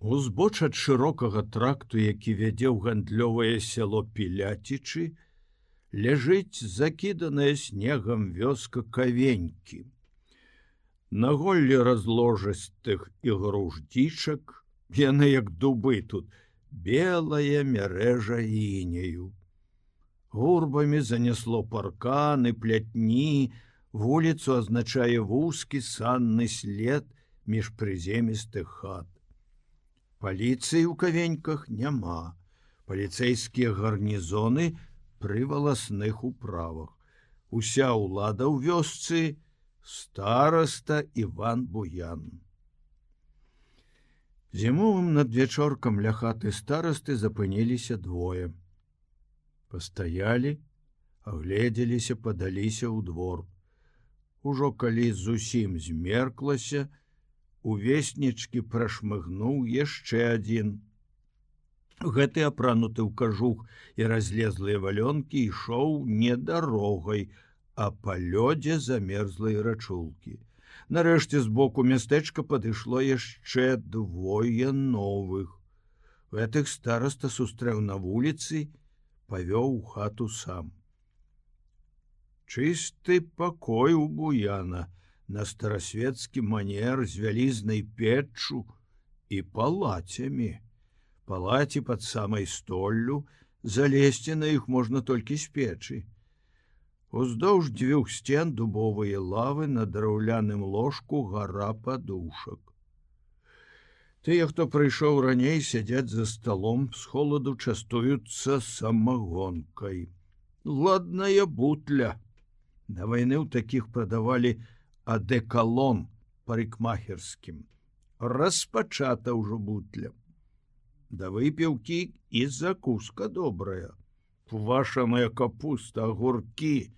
Узбоч ад шырокага тракту, які вядзе ў гандлёвае сяло пілятічы, ляжыць закіданая снегам вёска кавенькі. На голлі разложыстых і груждзічак, яны як дубы тут, белая мярэжа інею. Гурбамі занесло парканы, плятні, вуліцу азначае вузкі санны след між прыземістых хат. Паліцыі ў кавеньках няма. Паліцэйскія гарнізоны пры валасных управах. Уся ўлада ў вёсцы староста Іван Буян. Зімовым надвячоркам ля хаты старасты запыніліся двое. Пастаялі, агледзеліся, падаліся ў двор. Ужо калі зусім змерклася, увеснічкі прашмыгнуў яшчэ адзін. Гэты апрануты ў кажух і разлезлыя валёнкі ішоў не дарогай, а па лёдзе замерзлай рачулкі. Нарэшце збоку мястэчка падышло яшчэ двое новых. Гэтых староста сустрэў на вуліцы, павёў у хату сам. Чысты пакой у буяна, на старасветскі манер з вялізнай печчу і палацямі. Палаці пад самай столлю залезці на іх можна толькі з печы. Уздоўж дзвюх сцен дубовыя лавы на драўляным ложку гара падушак. Тыя, хто прыйшоў раней сядзяць за сталом з холаду частуюцца самагонкай. Ладная бутля. На вайны ў такіх прадавалі адэкалон парикмахерскім. Распачата ўжо бутля да выпіўкі і закуска добрая. Вашаная капуста огуркі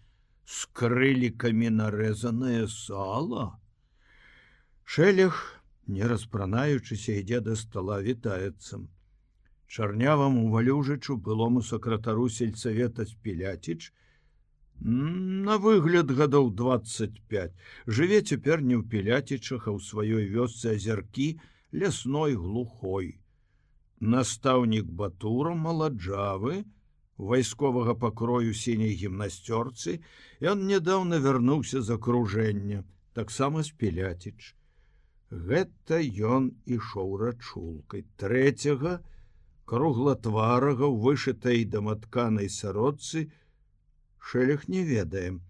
с крылікамі нарэзанае сала. Шэлег не распранаючыся ідзе да стола вітаецца. Чарняваму валюжычу былому сакратару сельсавета спіляціч На выгляд гадоў 25 жыве цяпер не ў пілятічах, а ў сваёй вёсцы азяркі лясной глухой. Настаўнік батура маладжавы, вайсковага пакрою сіняй гімнасцёрцы, ён нядаўна вярнуўся з акружэння, таксама з піляціч. Гэта ён ішоў рачулкай трэцяга, круглатварага вышытай даматканай сародцы, шэлях не ведаем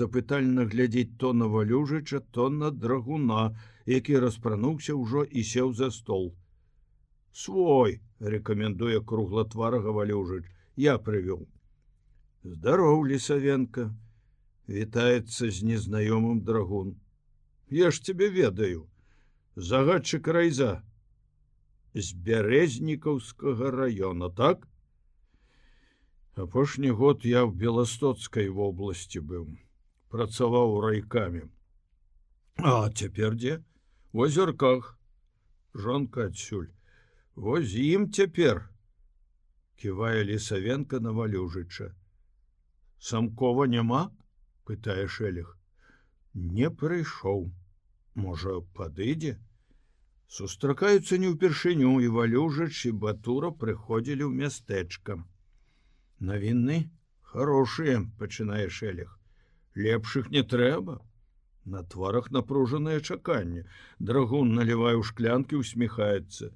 запытальна глядзець то на валюжыча то на драгуна які распрануўся ўжо і сеў за стол. Свой рекомендуе круглатварага валюжыч я прывёў здароў лесавенко вітаецца з незнаёмым драгун. Я ж тебе ведаю. Загадчык райза. З бярэзнікаўскага района так апошні год я в беластоцкай вобласці быў працаваў райкамі. А цяпер дзе? В озерках жонка адсюль. Воз ім цяпер ківае лесавенко на валюжыча. Самкова няма? Пытае шэлег не прыйшоў. Можа падыдзе? Сустракаюцца не ўпершыню і валюжач і батура прыходзілі ў мястэчка навіны хорошие пачынае шэлег лепшых не трэба. На тварах напружанае чаканне. Драгун наліваю шклянкі усміхаецца.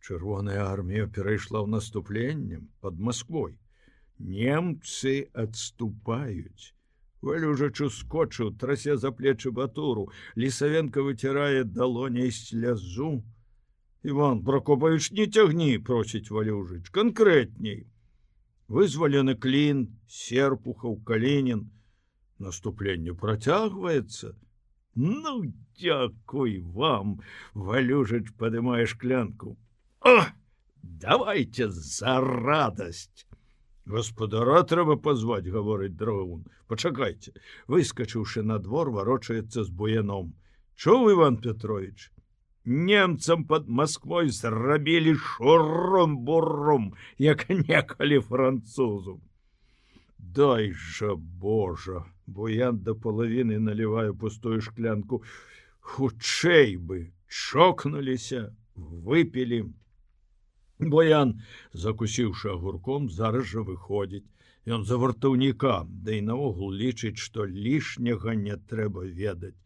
Чырвоная армія перайшла ў наступленнем под москвой немцы отступаюць валюжачу скотчу трасе за плечы батуру. Лісавенко выцірае далоней слязу. Іван прокопаюч не цягні просіць валюжыч канкрэтней вызвалены клін серпухаў калінін наступленню працягваецца ну дзякуй вам валюжыч падымае шклянку о давайте за радость! Гаспадара трэба пазваць гаворыць дроун. Пачакайце выскачыўшы на двор варочаецца з буяном. Чуў иван петрович немцам под Москвой зрабілі шуром буррум як некалі французу дай жа божа буян до половины наливаю пустую шклянку хутчэй бы чокнуліся выпілі. Боян, закусіўшы агурком, зараз жа выходзіць. Ён за вартаўніка, да і наогул лічыць, што лішняга не трэба ведаць.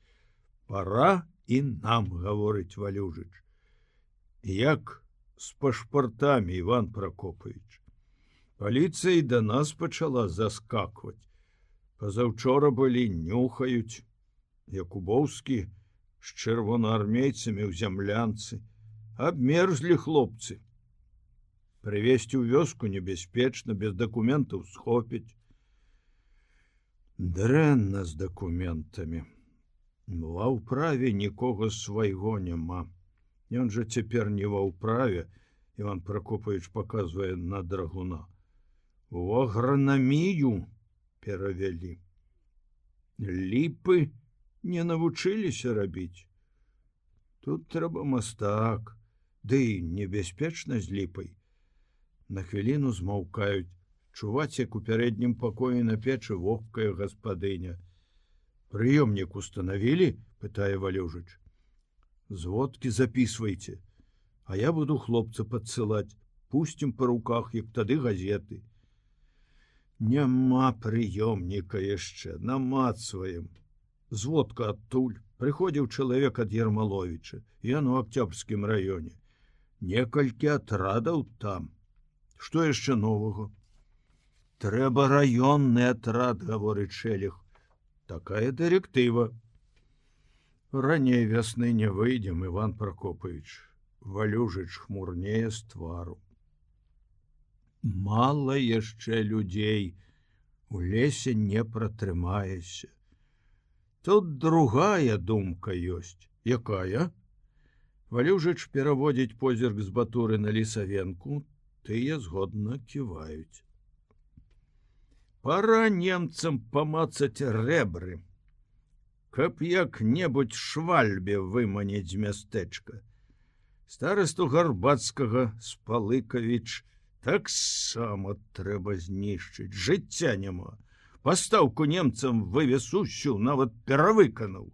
Пара і нам гаворыць валюжыч. Як з пашпартамі Іван Пракопавіч. Паліцыя да нас пачала заскакваць. Пазаўчора былі нюхаюць, Якубоўскі з чырвонаармейцамі ў зямлянцы, абмерзлі хлопцы. Прывесці ў вёску небяспечна, без дакументаў схопіць. Дрэнна з дакументамі. Ва ўправе нікога свайго няма. Ён жа цяпер не ва ўправе, Іван Пракопавіч паказвае на драгуна. У агранамію перавялі. Ліпы не навучыліся рабіць. Тут трэба мастак, ды да небяспечна з ліпай на хвіліну змаўкаюць чуваць як у пярэднім пакоі на печы вогкая гаспадыня прыёмнік установілі пытае валюжыч зводкі записывайте а я буду хлопца падсылаць пусцім па руках як тады газеты. Няма прыёмніка яшчэ намацваем зводка адтуль. Прыходзіў чалавек ад ермаловича ён у октябрьскім раёне. Некалькі атрадаў там. Что яшчэ нового трэба раённы атрад гаворыць шэлег такая дырэктыва раней вясны не выйдзем иван прокопавіч валюжыч хмурнее з твару. Мало яшчэ людзей у лесе не пратрымаешся тут другая думка ёсць якая? Валюжыч пераводзіць позірк з батуры на лісавенку тыя згодна ківаюць. Пара немцам памацаць рэбры, каб як-небудзь швальбе выманіць мястэчка. Старасту гарбацкага спалыкавіч таксама трэба знішчыць, жыцця няма. Пастаўку немцам вывез усю нават перавыканаў.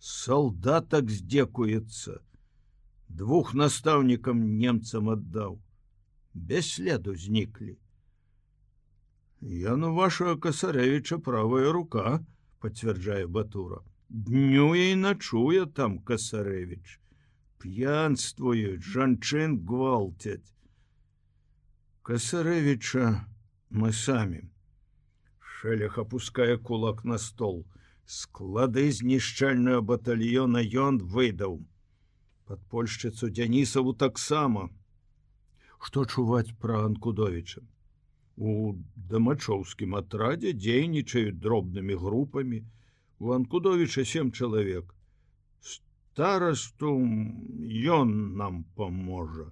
Салдатак здзекуецца. Двух настаўнікам немцам аддаў без следу зніклі. Яну ваша касарэвіча правая рука, пацвярджае батура. Днюе і начуе там касарэвіч. П'янствуюць, жанчын гвалтяць. Касарэвіча мы самі. Шэлях опускае кулак на стол. Склады знішчальнага батальёна ён выдаў. Падпольшчыцу Дзянісаву таксама што чуваць пра анкудовіча у дамачоўскім атрадзе дзейнічаюць дробнымі групамі. У анкудовіча сем чалавек. Старасту ён нам паможа.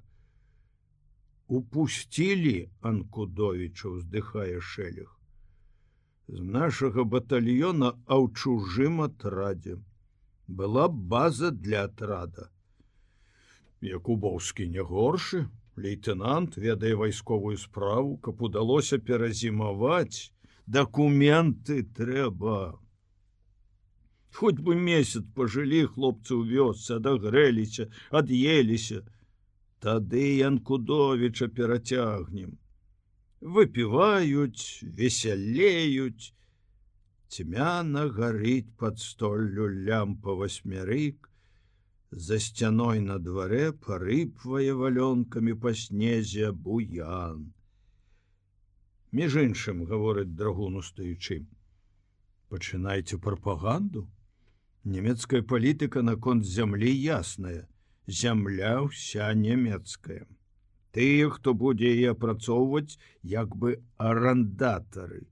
Упусцілі анкудовіча уздыхае шэлях з нашага батальёна а ў чужым атрадзе. Была база для атрада якубоўскі не горшы лейтенант ведае вайсковую справу каб удалося перазімаваць документы трэба. Хоть бы месяц пожылі хлопцы ў вёсцы адагрэліся ад'еліся. Тады янкудовича перацягнем. Выпіваюць весялеюць. Цьмяна гарыць под столлю лямпа восьмярык За сцяной на дварэ парыпвае валёнкамі па снезе буян. Між іншым гаворыць драгуну стаючы. Пачынайце прапаганду. Нямецкая палітыка наконт зямлі ясная, зямля ўся нямецкая. Тыя, хто будзе яе апрацоўваць як бы арандатары.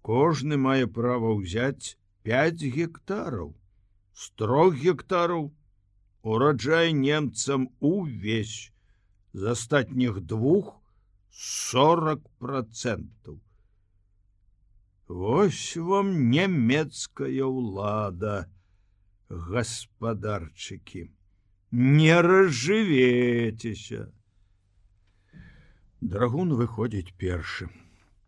Кожны мае права ўзяць 5 гектараў, з трох гектараў ураджай немцам увесь. З астатніх двух 40 процентов. Вось вам нямецкая ўлада гаспадарчыкі. Не разжывецеся. Драгун выходзіць першым